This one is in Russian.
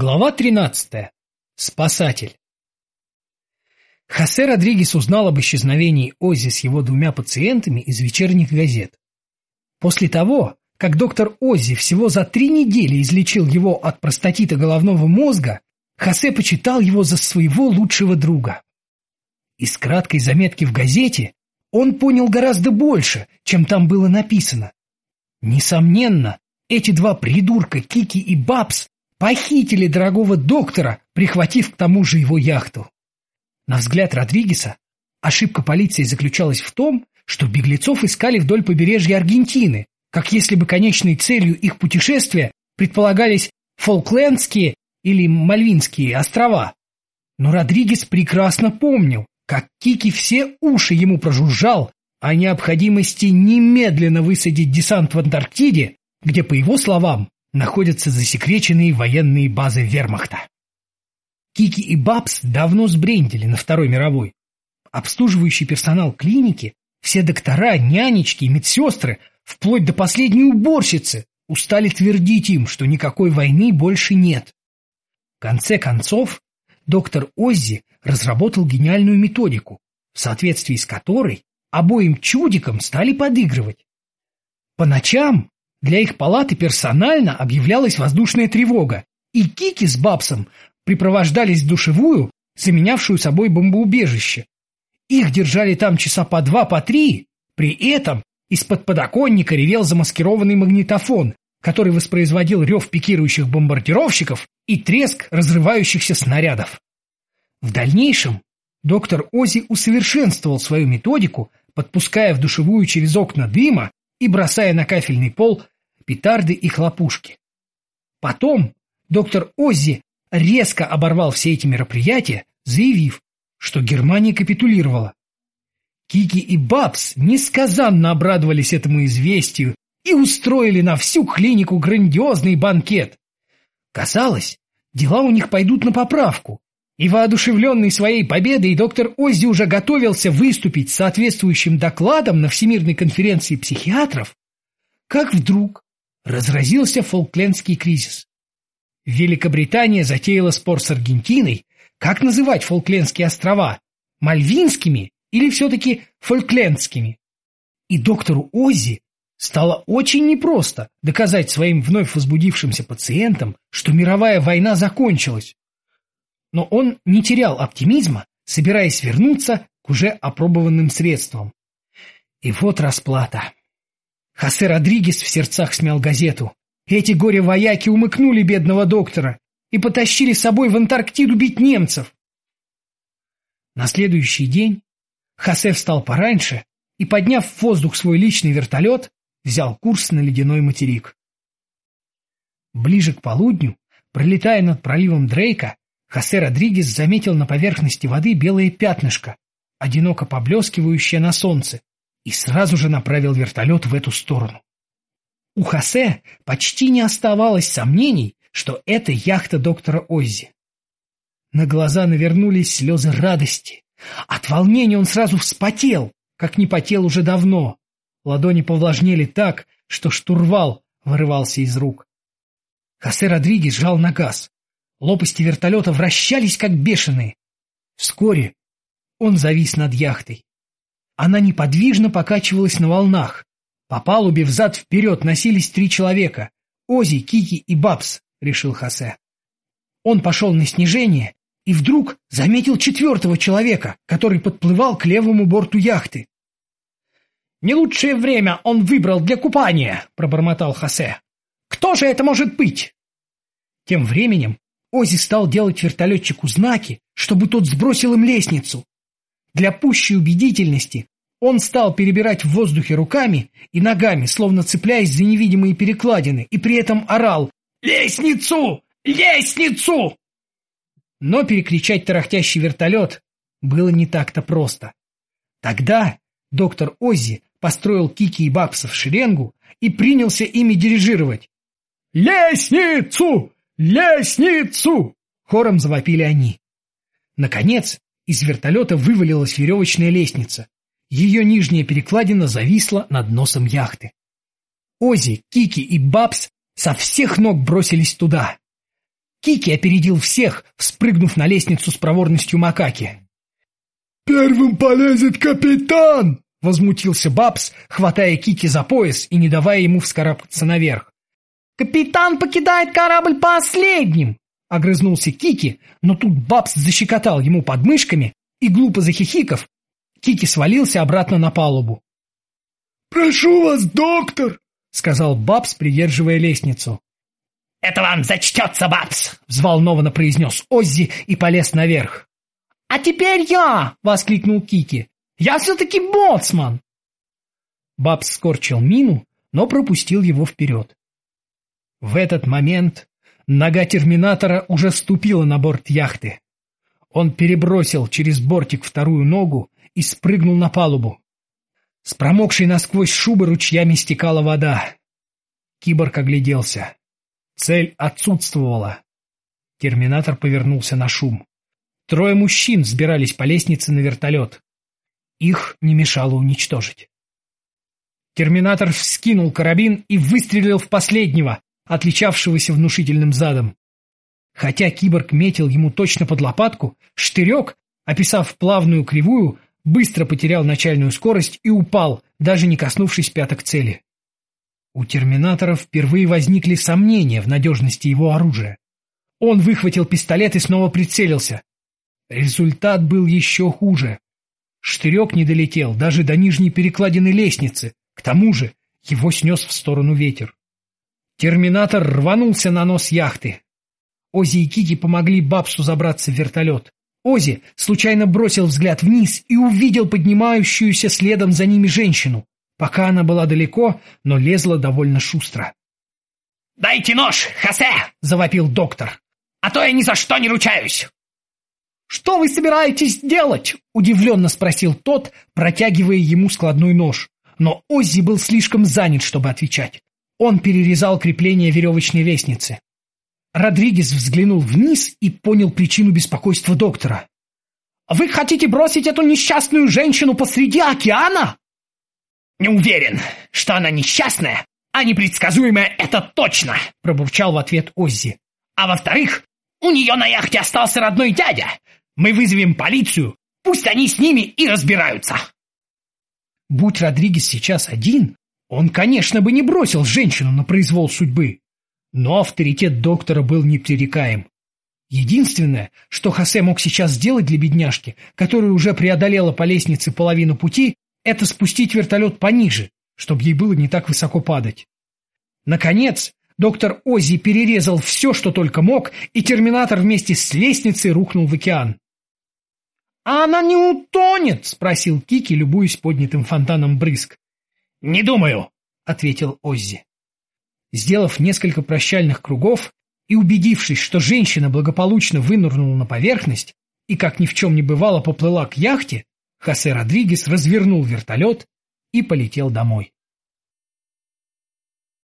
Глава 13. Спасатель. Хосе Родригес узнал об исчезновении Оззи с его двумя пациентами из вечерних газет. После того, как доктор Оззи всего за три недели излечил его от простатита головного мозга, Хосе почитал его за своего лучшего друга. Из краткой заметки в газете он понял гораздо больше, чем там было написано. Несомненно, эти два придурка, Кики и Бабс, похитили дорогого доктора, прихватив к тому же его яхту. На взгляд Родригеса, ошибка полиции заключалась в том, что беглецов искали вдоль побережья Аргентины, как если бы конечной целью их путешествия предполагались Фолклендские или Мальвинские острова. Но Родригес прекрасно помнил, как Кики все уши ему прожужжал о необходимости немедленно высадить десант в Антарктиде, где, по его словам, находятся засекреченные военные базы вермахта. Кики и Бабс давно сбрендили на Второй мировой. Обслуживающий персонал клиники, все доктора, нянечки и медсестры, вплоть до последней уборщицы, устали твердить им, что никакой войны больше нет. В конце концов, доктор Оззи разработал гениальную методику, в соответствии с которой обоим чудикам стали подыгрывать. По ночам для их палаты персонально объявлялась воздушная тревога, и Кики с Бабсом припровождались в душевую, заменявшую собой бомбоубежище. Их держали там часа по два, по три. При этом из-под подоконника ревел замаскированный магнитофон, который воспроизводил рев пикирующих бомбардировщиков и треск разрывающихся снарядов. В дальнейшем доктор Ози усовершенствовал свою методику, подпуская в душевую через окна дыма и бросая на кафельный пол петарды и хлопушки. Потом доктор Оззи резко оборвал все эти мероприятия, заявив, что Германия капитулировала. Кики и Бабс несказанно обрадовались этому известию и устроили на всю клинику грандиозный банкет. Казалось, дела у них пойдут на поправку, и воодушевленный своей победой доктор Оззи уже готовился выступить с соответствующим докладом на Всемирной конференции психиатров, как вдруг разразился Фолклендский кризис. Великобритания затеяла спор с Аргентиной, как называть Фолклендские острова, Мальвинскими или все-таки Фолклендскими. И доктору Оззи стало очень непросто доказать своим вновь возбудившимся пациентам, что мировая война закончилась, но он не терял оптимизма, собираясь вернуться к уже опробованным средствам. И вот расплата. Хосе Родригес в сердцах смял газету. Эти горе-вояки умыкнули бедного доктора и потащили с собой в Антарктиду бить немцев. На следующий день Хосе встал пораньше и, подняв в воздух свой личный вертолет, взял курс на ледяной материк. Ближе к полудню, пролетая над проливом Дрейка, Хосе Родригес заметил на поверхности воды белое пятнышко, одиноко поблескивающее на солнце, и сразу же направил вертолет в эту сторону. У Хосе почти не оставалось сомнений, что это яхта доктора Оззи. На глаза навернулись слезы радости. От волнения он сразу вспотел, как не потел уже давно. Ладони повлажнели так, что штурвал вырывался из рук. Хосе Родригес жал на газ. Лопасти вертолета вращались, как бешеные. Вскоре он завис над яхтой. Она неподвижно покачивалась на волнах. По палубе взад-вперед носились три человека — Ози, Кики и Бабс, — решил Хосе. Он пошел на снижение и вдруг заметил четвертого человека, который подплывал к левому борту яхты. «Не лучшее время он выбрал для купания», — пробормотал Хосе. «Кто же это может быть?» Тем временем Ози стал делать вертолетчику знаки, чтобы тот сбросил им лестницу. Для пущей убедительности он стал перебирать в воздухе руками и ногами, словно цепляясь за невидимые перекладины, и при этом орал «Лестницу! Лестницу!». Но перекричать тарахтящий вертолет было не так-то просто. Тогда доктор Оззи построил Кики и Бакса в шеренгу и принялся ими дирижировать. «Лестницу! «Лестницу!» — хором завопили они. Наконец, из вертолета вывалилась веревочная лестница. Ее нижняя перекладина зависла над носом яхты. Ози, Кики и Бабс со всех ног бросились туда. Кики опередил всех, вспрыгнув на лестницу с проворностью макаки. «Первым полезет капитан!» — возмутился Бабс, хватая Кики за пояс и не давая ему вскарабкаться наверх. «Капитан покидает корабль последним!» — огрызнулся Кики, но тут Бабс защекотал ему подмышками, и, глупо захихиков, Кики свалился обратно на палубу. «Прошу вас, доктор!» — сказал Бабс, придерживая лестницу. «Это вам зачтется, Бабс!» — взволнованно произнес Оззи и полез наверх. «А теперь я!» — воскликнул Кики. «Я все-таки боцман!» Бабс скорчил мину, но пропустил его вперед. В этот момент нога терминатора уже ступила на борт яхты. Он перебросил через бортик вторую ногу и спрыгнул на палубу. С промокшей насквозь шубы ручьями стекала вода. Киборг огляделся. Цель отсутствовала. Терминатор повернулся на шум. Трое мужчин взбирались по лестнице на вертолет. Их не мешало уничтожить. Терминатор вскинул карабин и выстрелил в последнего, отличавшегося внушительным задом. Хотя киборг метил ему точно под лопатку, штырек, описав плавную кривую, быстро потерял начальную скорость и упал, даже не коснувшись пяток цели. У терминатора впервые возникли сомнения в надежности его оружия. Он выхватил пистолет и снова прицелился. Результат был еще хуже. Штырек не долетел даже до нижней перекладины лестницы. К тому же его снес в сторону ветер. Терминатор рванулся на нос яхты. Ози и Кики помогли Бабсу забраться в вертолет. Ози случайно бросил взгляд вниз и увидел поднимающуюся следом за ними женщину. Пока она была далеко, но лезла довольно шустро. «Дайте нож, Хосе!» — завопил доктор. «А то я ни за что не ручаюсь!» «Что вы собираетесь делать?» — удивленно спросил тот, протягивая ему складной нож. Но Оззи был слишком занят, чтобы отвечать. Он перерезал крепление веревочной лестницы. Родригес взглянул вниз и понял причину беспокойства доктора. «Вы хотите бросить эту несчастную женщину посреди океана?» «Не уверен, что она несчастная, а непредсказуемая это точно!» — пробурчал в ответ Оззи. «А во-вторых, у нее на яхте остался родной дядя. Мы вызовем полицию, пусть они с ними и разбираются!» Будь Родригес сейчас один, он, конечно, бы не бросил женщину на произвол судьбы. Но авторитет доктора был непререкаем. Единственное, что Хосе мог сейчас сделать для бедняжки, которая уже преодолела по лестнице половину пути, это спустить вертолет пониже, чтобы ей было не так высоко падать. Наконец, доктор Ози перерезал все, что только мог, и терминатор вместе с лестницей рухнул в океан. «А она не утонет?» — спросил Кики, любуясь поднятым фонтаном брызг. «Не думаю», — ответил Оззи. Сделав несколько прощальных кругов и убедившись, что женщина благополучно вынырнула на поверхность и, как ни в чем не бывало, поплыла к яхте, Хосе Родригес развернул вертолет и полетел домой.